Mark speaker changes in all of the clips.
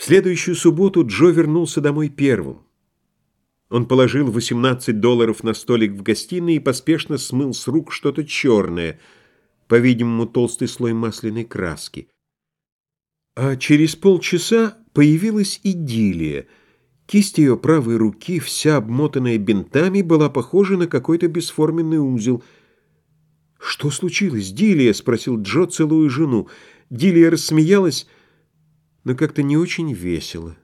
Speaker 1: В следующую субботу Джо вернулся домой первым. Он положил 18 долларов на столик в гостиной и поспешно смыл с рук что-то черное, по-видимому, толстый слой масляной краски. А через полчаса появилась идиллия. Кисть ее правой руки, вся обмотанная бинтами, была похожа на какой-то бесформенный узел. «Что случилось, Дилия?» — спросил Джо, целую жену. Дилия рассмеялась но как-то не очень весело.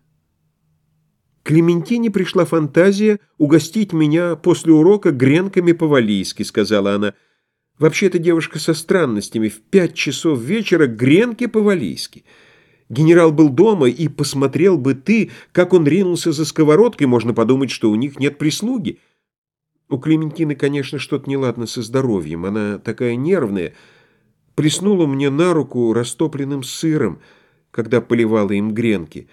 Speaker 1: «Клементине пришла фантазия угостить меня после урока гренками по-валийски», — сказала она. «Вообще-то девушка со странностями. В пять часов вечера гренки по-валийски. Генерал был дома, и посмотрел бы ты, как он ринулся за сковородкой, можно подумать, что у них нет прислуги. У Клементины, конечно, что-то неладно со здоровьем. Она такая нервная. Плеснула мне на руку растопленным сыром — когда поливала им гренки.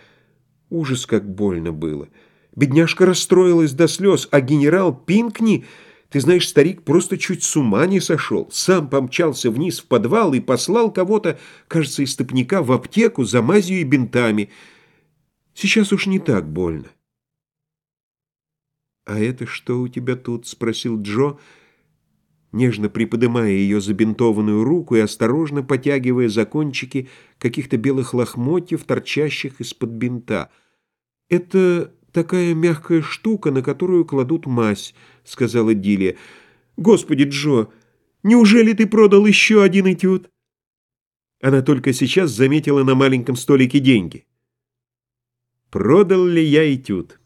Speaker 1: Ужас, как больно было. Бедняжка расстроилась до слез, а генерал Пинкни, ты знаешь, старик просто чуть с ума не сошел. Сам помчался вниз в подвал и послал кого-то, кажется, из стопника в аптеку за мазью и бинтами. Сейчас уж не так больно. «А это что у тебя тут?» — спросил Джо, — нежно приподнимая ее забинтованную руку и осторожно потягивая за кончики каких-то белых лохмотьев, торчащих из-под бинта. «Это такая мягкая штука, на которую кладут мазь», — сказала Дилия. «Господи, Джо, неужели ты продал еще один этюд?» Она только сейчас заметила на маленьком столике деньги. «Продал ли я этюд?»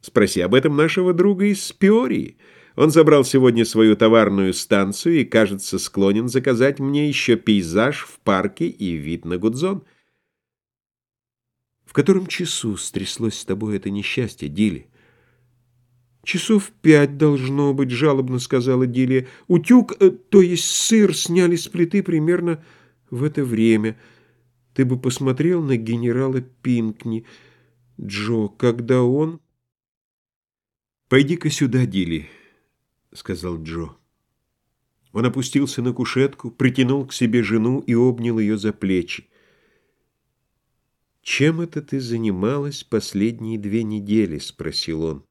Speaker 1: «Спроси об этом нашего друга из Пиории». Он забрал сегодня свою товарную станцию и, кажется, склонен заказать мне еще пейзаж в парке и вид на Гудзон. В котором часу стряслось с тобой это несчастье, Дили? Часов пять должно быть, жалобно сказала Дилия. Утюг, э, то есть сыр, сняли с плиты примерно в это время. Ты бы посмотрел на генерала Пинкни. Джо, когда он... Пойди-ка сюда, Дили. — сказал Джо. Он опустился на кушетку, притянул к себе жену и обнял ее за плечи. «Чем это ты занималась последние две недели?» — спросил он.